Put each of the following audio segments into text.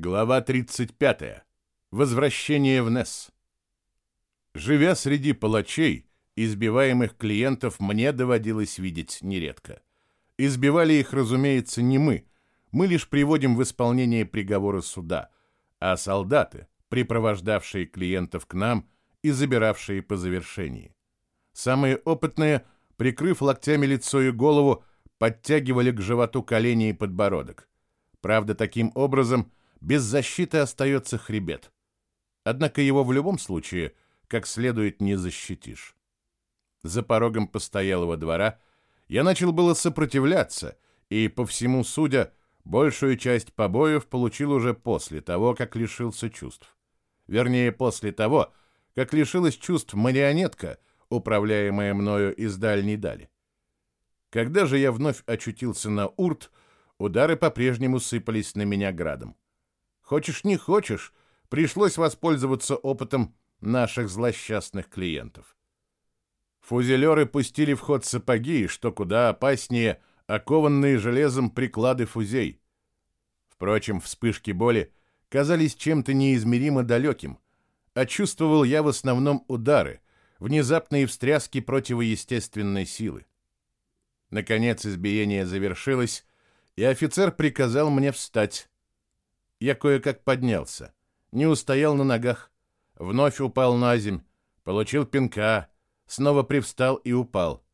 Глава 35. Возвращение в Несс. Живя среди палачей, избиваемых клиентов мне доводилось видеть нередко. Избивали их, разумеется, не мы. Мы лишь приводим в исполнение приговоры суда, а солдаты, припровождавшие клиентов к нам и забиравшие по завершении. Самые опытные, прикрыв локтями лицо и голову, подтягивали к животу колени и подбородок. Правда, таким образом – без защиты остается хребет. Однако его в любом случае как следует не защитишь. За порогом постоялого двора я начал было сопротивляться, и, по всему судя, большую часть побоев получил уже после того, как лишился чувств. Вернее, после того, как лишилась чувств марионетка, управляемая мною из дальней дали. Когда же я вновь очутился на урт, удары по-прежнему сыпались на меня градом. Хочешь не хочешь, пришлось воспользоваться опытом наших злосчастных клиентов. Фузелеры пустили в ход сапоги, что куда опаснее окованные железом приклады фузей. Впрочем, вспышки боли казались чем-то неизмеримо далеким, а чувствовал я в основном удары, внезапные встряски противоестественной силы. Наконец избиение завершилось, и офицер приказал мне встать, я кое-как поднялся, не устоял на ногах, вновь упал на земь, получил пинка, снова привстал и упал.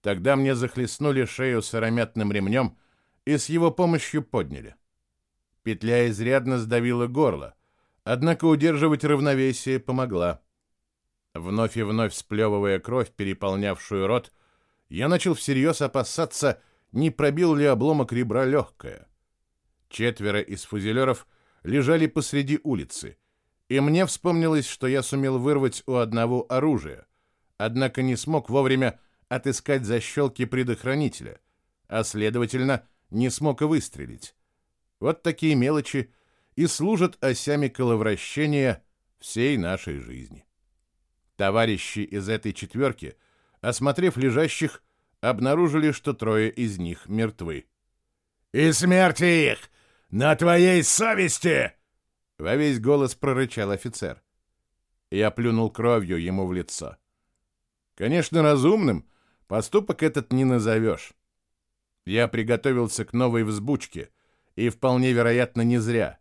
Тогда мне захлестнули шею сыромятным ремнем и с его помощью подняли. Петля изрядно сдавила горло, однако удерживать равновесие помогла. Вновь и вновь сплевывая кровь, переполнявшую рот, я начал всерьез опасаться, не пробил ли обломок ребра легкое. Четверо из фузелеров лежали посреди улицы, и мне вспомнилось, что я сумел вырвать у одного оружие, однако не смог вовремя отыскать защелки предохранителя, а, следовательно, не смог и выстрелить. Вот такие мелочи и служат осями коловращения всей нашей жизни. Товарищи из этой четверки, осмотрев лежащих, обнаружили, что трое из них мертвы. «И смерти их «На твоей совести!» — во весь голос прорычал офицер. Я плюнул кровью ему в лицо. Конечно, разумным поступок этот не назовешь. Я приготовился к новой взбучке, и вполне вероятно не зря.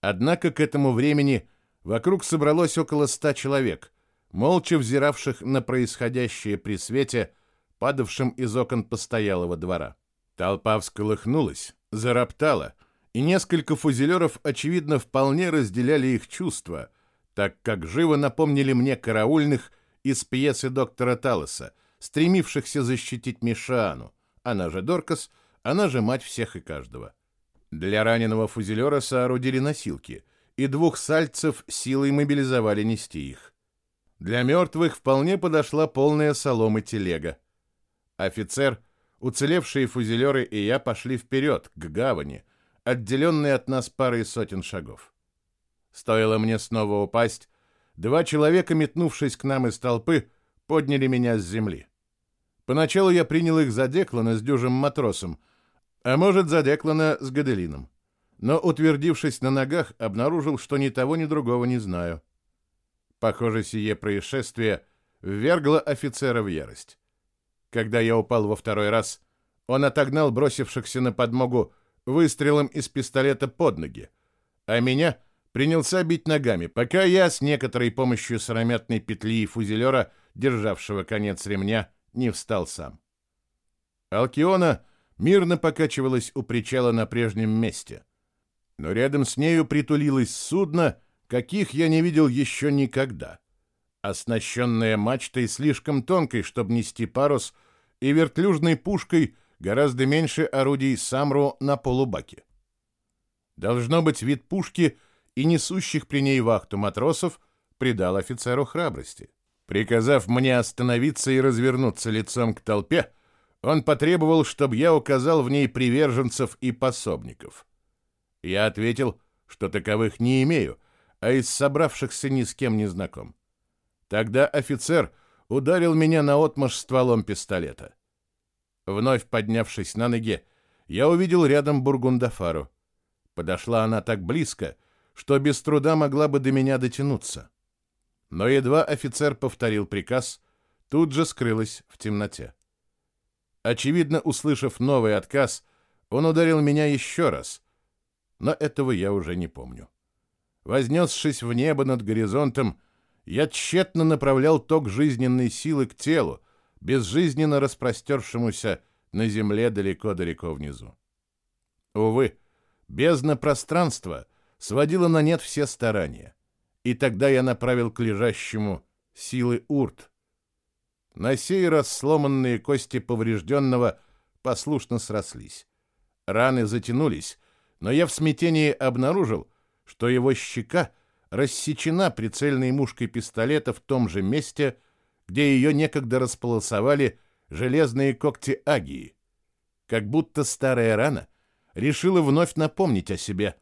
Однако к этому времени вокруг собралось около ста человек, молча взиравших на происходящее при свете, падавшем из окон постоялого двора. Толпа всколыхнулась, зароптала — и несколько фузелеров, очевидно, вполне разделяли их чувства, так как живо напомнили мне караульных из пьесы доктора Талоса, стремившихся защитить Мишану, она же Доркас, она же мать всех и каждого. Для раненого фузелера соорудили носилки, и двух сальцев силой мобилизовали нести их. Для мертвых вполне подошла полная соломы телега. Офицер, уцелевшие фузелеры и я пошли вперед, к гавани, отделенный от нас парой сотен шагов. Стоило мне снова упасть, два человека, метнувшись к нам из толпы, подняли меня с земли. Поначалу я принял их за Деклана с дюжим матросом, а может, за Деклана с Гаделином. Но, утвердившись на ногах, обнаружил, что ни того, ни другого не знаю. Похоже, сие происшествие ввергло офицера в ярость. Когда я упал во второй раз, он отогнал бросившихся на подмогу выстрелом из пистолета под ноги, а меня принялся бить ногами, пока я с некоторой помощью сыромятной петли и фузелера, державшего конец ремня, не встал сам. Алкиона мирно покачивалась у причала на прежнем месте, но рядом с нею притулилось судно, каких я не видел еще никогда, оснащенное мачтой слишком тонкой, чтобы нести парус, и вертлюжной пушкой — гораздо меньше орудий Самру на полубаке. Должно быть, вид пушки и несущих при ней вахту матросов придал офицеру храбрости. Приказав мне остановиться и развернуться лицом к толпе, он потребовал, чтобы я указал в ней приверженцев и пособников. Я ответил, что таковых не имею, а из собравшихся ни с кем не знаком. Тогда офицер ударил меня наотмашь стволом пистолета. Вновь поднявшись на ноги, я увидел рядом Бургундафару. Подошла она так близко, что без труда могла бы до меня дотянуться. Но едва офицер повторил приказ, тут же скрылась в темноте. Очевидно, услышав новый отказ, он ударил меня еще раз, но этого я уже не помню. Вознесшись в небо над горизонтом, я тщетно направлял ток жизненной силы к телу, безжизненно распростершемуся на земле далеко-далеко внизу. Увы, бездна пространства сводила на нет все старания, и тогда я направил к лежащему силы урт. На сей раз сломанные кости поврежденного послушно срослись. Раны затянулись, но я в смятении обнаружил, что его щека рассечена прицельной мушкой пистолета в том же месте, где ее некогда располосовали железные когти Агии. Как будто старая рана решила вновь напомнить о себе,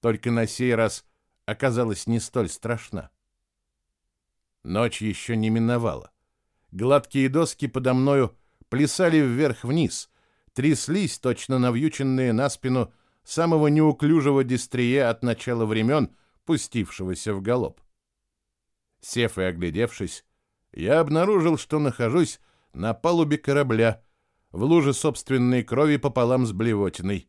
только на сей раз оказалась не столь страшна. Ночь еще не миновала. Гладкие доски подо мною плясали вверх-вниз, тряслись, точно навьюченные на спину самого неуклюжего дистрие от начала времен, пустившегося в галоп. Сев и оглядевшись, я обнаружил, что нахожусь на палубе корабля, в луже собственной крови пополам с блевотиной,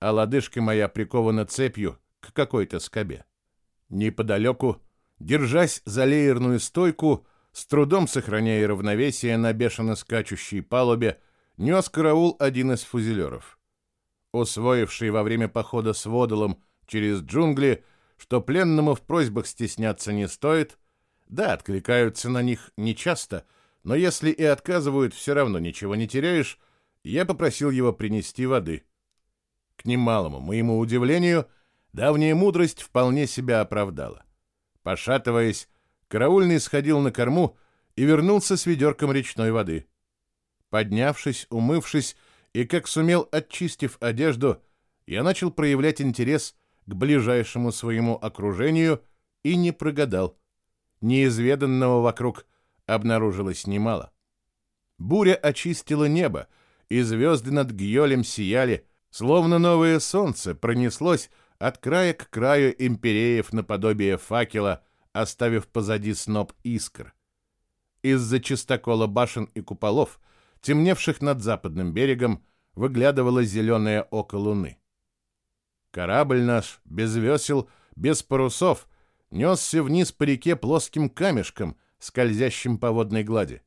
а лодыжка моя прикована цепью к какой-то скобе. Неподалеку, держась за леерную стойку, с трудом сохраняя равновесие на бешено скачущей палубе, нес караул один из фузелеров. Усвоивший во время похода с водолом через джунгли, что пленному в просьбах стесняться не стоит, да, откликаются на них нечасто, но если и отказывают, все равно ничего не теряешь, я попросил его принести воды. К немалому моему удивлению, давняя мудрость вполне себя оправдала. Пошатываясь, караульный сходил на корму и вернулся с ведерком речной воды. Поднявшись, умывшись и, как сумел, очистив одежду, я начал проявлять интерес к ближайшему своему окружению и не прогадал. Неизведанного вокруг обнаружилось немало. Буря очистила небо, и звезды над Гьолем сияли, словно новое солнце пронеслось от края к краю импереев наподобие факела, оставив позади сноп искр. Из-за чистокола башен и куполов — темневших над западным берегом, выглядывало зеленое око луны. Корабль наш, без весел, без парусов, несся вниз по реке плоским камешком, скользящим по водной глади.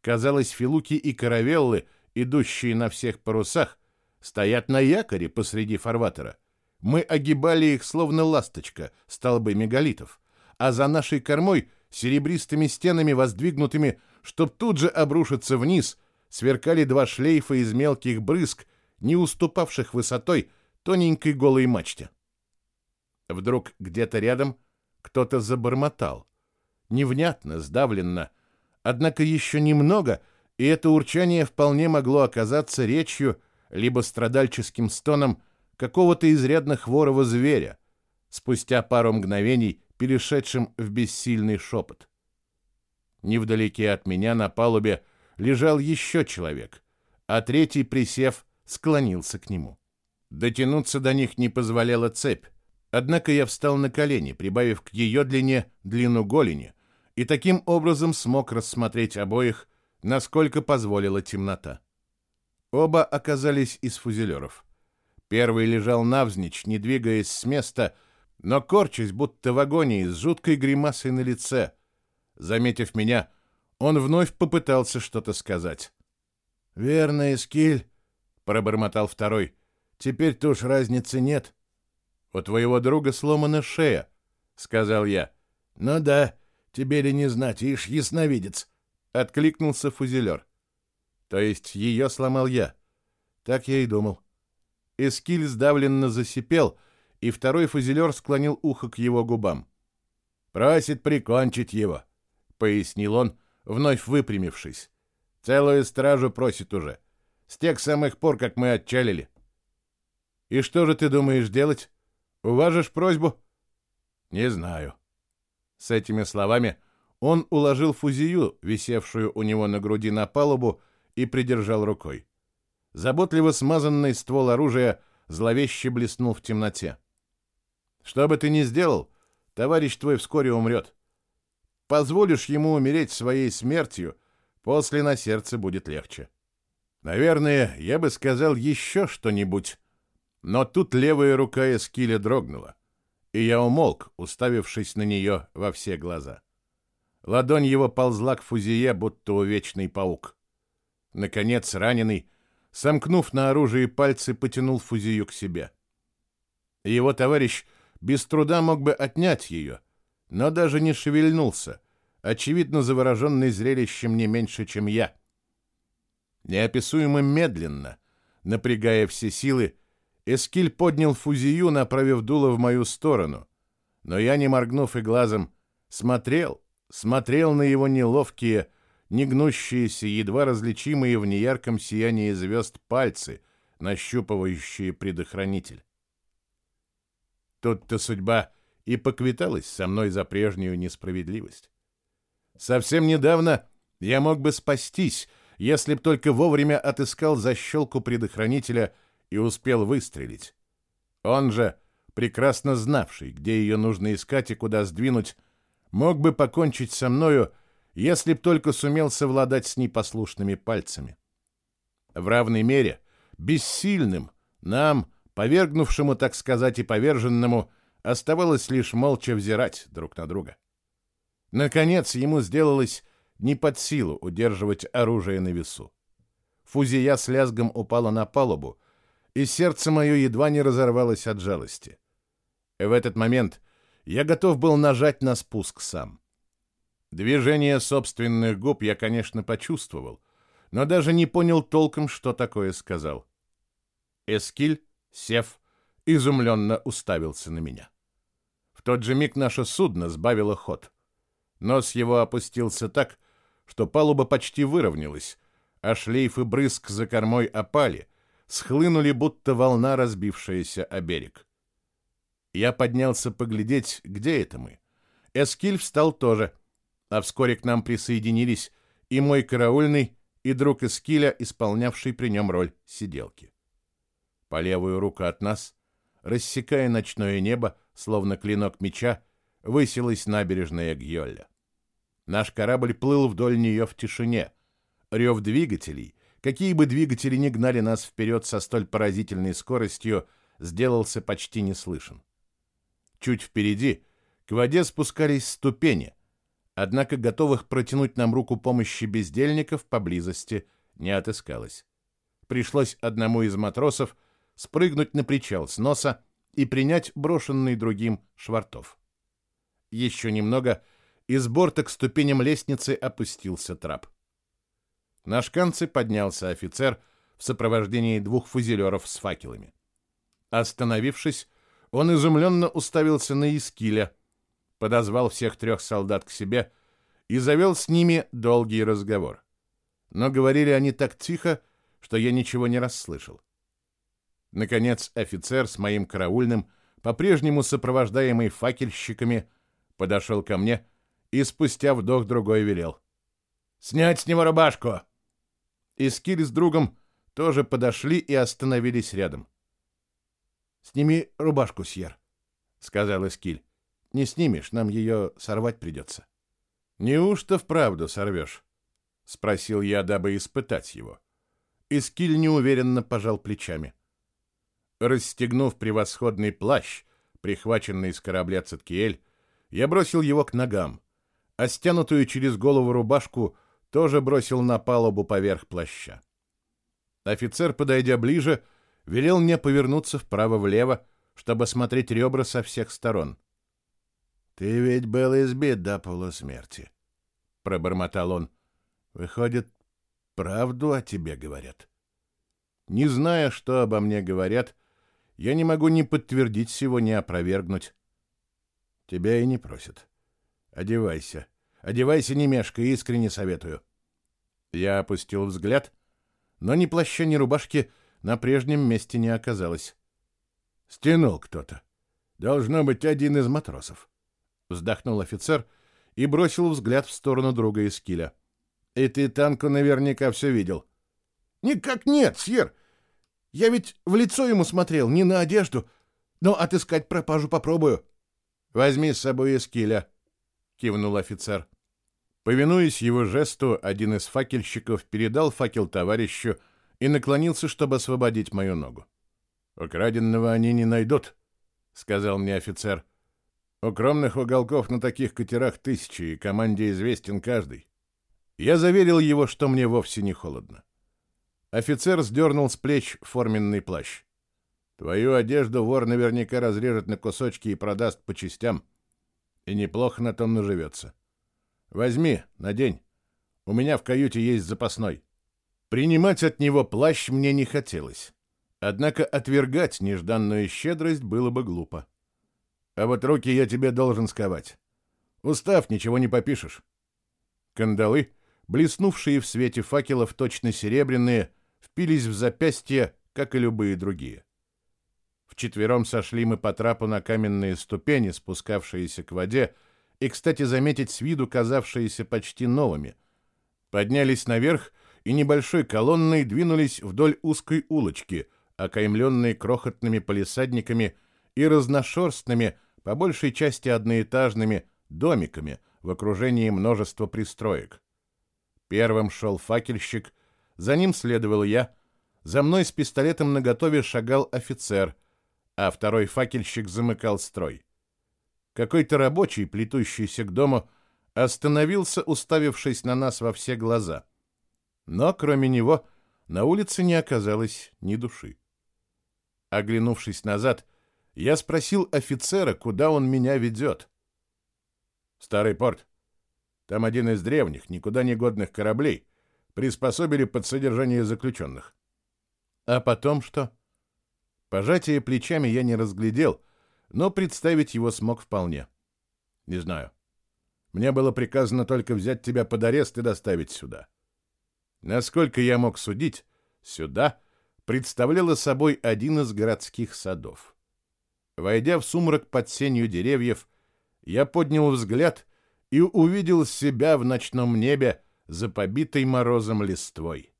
Казалось, филуки и каравеллы, идущие на всех парусах, стоят на якоре посреди фарватера. Мы огибали их, словно ласточка, столбы мегалитов, а за нашей кормой, серебристыми стенами, воздвигнутыми, чтоб тут же обрушиться вниз, сверкали два шлейфа из мелких брызг, не уступавших высотой тоненькой голой мачте. Вдруг где-то рядом кто-то забормотал. Невнятно, сдавленно. Однако еще немного, и это урчание вполне могло оказаться речью либо страдальческим стоном какого-то изрядно хворого зверя, спустя пару мгновений перешедшим в бессильный шепот. Невдалеке от меня на палубе лежал еще человек, а третий, присев, склонился к нему. Дотянуться до них не позволяла цепь, однако я встал на колени, прибавив к ее длине длину голени, и таким образом смог рассмотреть обоих, насколько позволила темнота. Оба оказались из фузелеров. Первый лежал навзничь, не двигаясь с места, но корчась, будто в агонии, с жуткой гримасой на лице. Заметив меня, он вновь попытался что-то сказать. «Верно, Эскиль», — пробормотал второй. «Теперь-то уж разницы нет». «У твоего друга сломана шея», — сказал я. «Ну да, тебе ли не знать, ишь, ясновидец», — откликнулся фузелер. «То есть ее сломал я?» Так я и думал. Эскиль сдавленно засипел, и второй фузелер склонил ухо к его губам. «Просит прикончить его», — пояснил он, вновь выпрямившись. «Целую стражу просит уже. С тех самых пор, как мы отчалили». «И что же ты думаешь делать? Уважишь просьбу?» «Не знаю». С этими словами он уложил фузию, висевшую у него на груди на палубу, и придержал рукой. Заботливо смазанный ствол оружия зловеще блеснул в темноте. «Что бы ты ни сделал, товарищ твой вскоре умрет. Позволишь ему умереть своей смертью, после на сердце будет легче. Наверное, я бы сказал еще что-нибудь, но тут левая рука Эскиля дрогнула, и я умолк, уставившись на нее во все глаза. Ладонь его ползла к фузие, будто увечный паук. Наконец, раненый, сомкнув на оружие пальцы, потянул фузию к себе. Его товарищ без труда мог бы отнять ее, но даже не шевельнулся, очевидно завороженный зрелищем не меньше, чем я. Неописуемо медленно, напрягая все силы, Эскиль поднял фузию, направив дуло в мою сторону, но я, не моргнув и глазом, смотрел, смотрел на его неловкие, негнущиеся, едва различимые в неярком сиянии звезд пальцы, нащупывающие предохранитель. Тут-то судьба и поквиталась со мной за прежнюю несправедливость. Совсем недавно я мог бы спастись, если б только вовремя отыскал защелку предохранителя и успел выстрелить. Он же, прекрасно знавший, где ее нужно искать и куда сдвинуть, мог бы покончить со мною, если б только сумел совладать с непослушными пальцами. В равной мере, бессильным, нам, повергнувшему, так сказать, и поверженному, оставалось лишь молча взирать друг на друга. Наконец ему сделалось не под силу удерживать оружие на весу. Фузия с лязгом упала на палубу, и сердце мое едва не разорвалось от жалости. В этот момент я готов был нажать на спуск сам. Движение собственных губ я, конечно, почувствовал, но даже не понял толком, что такое сказал. Эскиль, сев, изумленно уставился на меня. В тот же миг наше судно сбавило ход. Нос его опустился так, что палуба почти выровнялась, а шлейфы брызг за кормой опали, схлынули, будто волна, разбившаяся о берег. Я поднялся поглядеть, где это мы. Эскиль встал тоже, а вскоре к нам присоединились и мой караульный, и друг Эскиля, исполнявший при нем роль сиделки. По левую руку от нас, рассекая ночное небо, словно клинок меча, высилась набережная Гьолля. Наш корабль плыл вдоль нее в тишине. Рев двигателей, какие бы двигатели ни гнали нас вперед со столь поразительной скоростью, сделался почти не слышен. Чуть впереди к воде спускались ступени, однако готовых протянуть нам руку помощи бездельников поблизости не отыскалось. Пришлось одному из матросов спрыгнуть на причал с носа и принять брошенный другим швартов. Еще немного, и с борта к ступеням лестницы опустился трап. На шканце поднялся офицер в сопровождении двух фузелеров с факелами. Остановившись, он изумленно уставился на Искиля, подозвал всех трех солдат к себе и завел с ними долгий разговор. Но говорили они так тихо, что я ничего не расслышал. Наконец офицер с моим караульным, по-прежнему сопровождаемый факельщиками, подошел ко мне и спустя вдох другой велел. «Снять с него рубашку!» Искиль с другом тоже подошли и остановились рядом. «Сними рубашку, Сьер», — сказал Эскиль. «Не снимешь, нам ее сорвать придется». «Неужто вправду сорвешь?» — спросил я, дабы испытать его. Искиль неуверенно пожал плечами. Расстегнув превосходный плащ, прихваченный с корабля Циткиэль, я бросил его к ногам, а стянутую через голову рубашку тоже бросил на палубу поверх плаща. Офицер, подойдя ближе, — велел мне повернуться вправо-влево, чтобы смотреть ребра со всех сторон. «Ты ведь был избит до полусмерти», — пробормотал он. «Выходит, правду о тебе говорят». Не зная, что обо мне говорят, я не могу ни подтвердить всего, ни опровергнуть. Тебя и не просят. Одевайся. Одевайся, не мешкай, искренне советую. Я опустил взгляд, но ни плаща, ни рубашки на прежнем месте не оказалось. Стянул кто-то. Должно быть один из матросов. Вздохнул офицер и бросил взгляд в сторону друга из киля. И ты, Танку, наверняка все видел. Никак нет, Сьер. Я ведь в лицо ему смотрел, не на одежду, но отыскать пропажу попробую». «Возьми с собой эскиля», — кивнул офицер. Повинуясь его жесту, один из факельщиков передал факел товарищу и наклонился, чтобы освободить мою ногу. «Украденного они не найдут», — сказал мне офицер. «Укромных уголков на таких катерах тысячи, и команде известен каждый». Я заверил его, что мне вовсе не холодно. Офицер сдернул с плеч форменный плащ. «Твою одежду вор наверняка разрежет на кусочки и продаст по частям. И неплохо на том наживется. Возьми, надень. У меня в каюте есть запасной». Принимать от него плащ мне не хотелось. Однако отвергать нежданную щедрость было бы глупо. А вот руки я тебе должен сковать. Устав, ничего не попишешь. Кандалы, блеснувшие в свете факелов точно серебряные, впились в запястья, как и любые другие. Вчетвером сошли мы по трапу на каменные ступени, спускавшиеся к воде, и, кстати, заметить с виду казавшиеся почти новыми. Поднялись наверх и небольшой колонной двинулись вдоль узкой улочки — окаймленные крохотными полисадниками и разношерстными, по большей части одноэтажными, домиками в окружении множества пристроек. Первым шел факельщик, за ним следовал я, за мной с пистолетом наготове шагал офицер, а второй факельщик замыкал строй. Какой-то рабочий, плетущийся к дому, остановился, уставившись на нас во все глаза. Но, кроме него, на улице не оказалось ни души. Оглянувшись назад, я спросил офицера, куда он меня ведет. «Старый порт. Там один из древних, никуда не годных кораблей. Приспособили под содержание заключенных». «А потом что?» Пожатие плечами я не разглядел, но представить его смог вполне. «Не знаю. Мне было приказано только взять тебя под арест и доставить сюда». Насколько я мог судить, сюда — представляла собой один из городских садов. Войдя в сумрак под сенью деревьев, я поднял взгляд и увидел себя в ночном небе за побитой морозом листвой.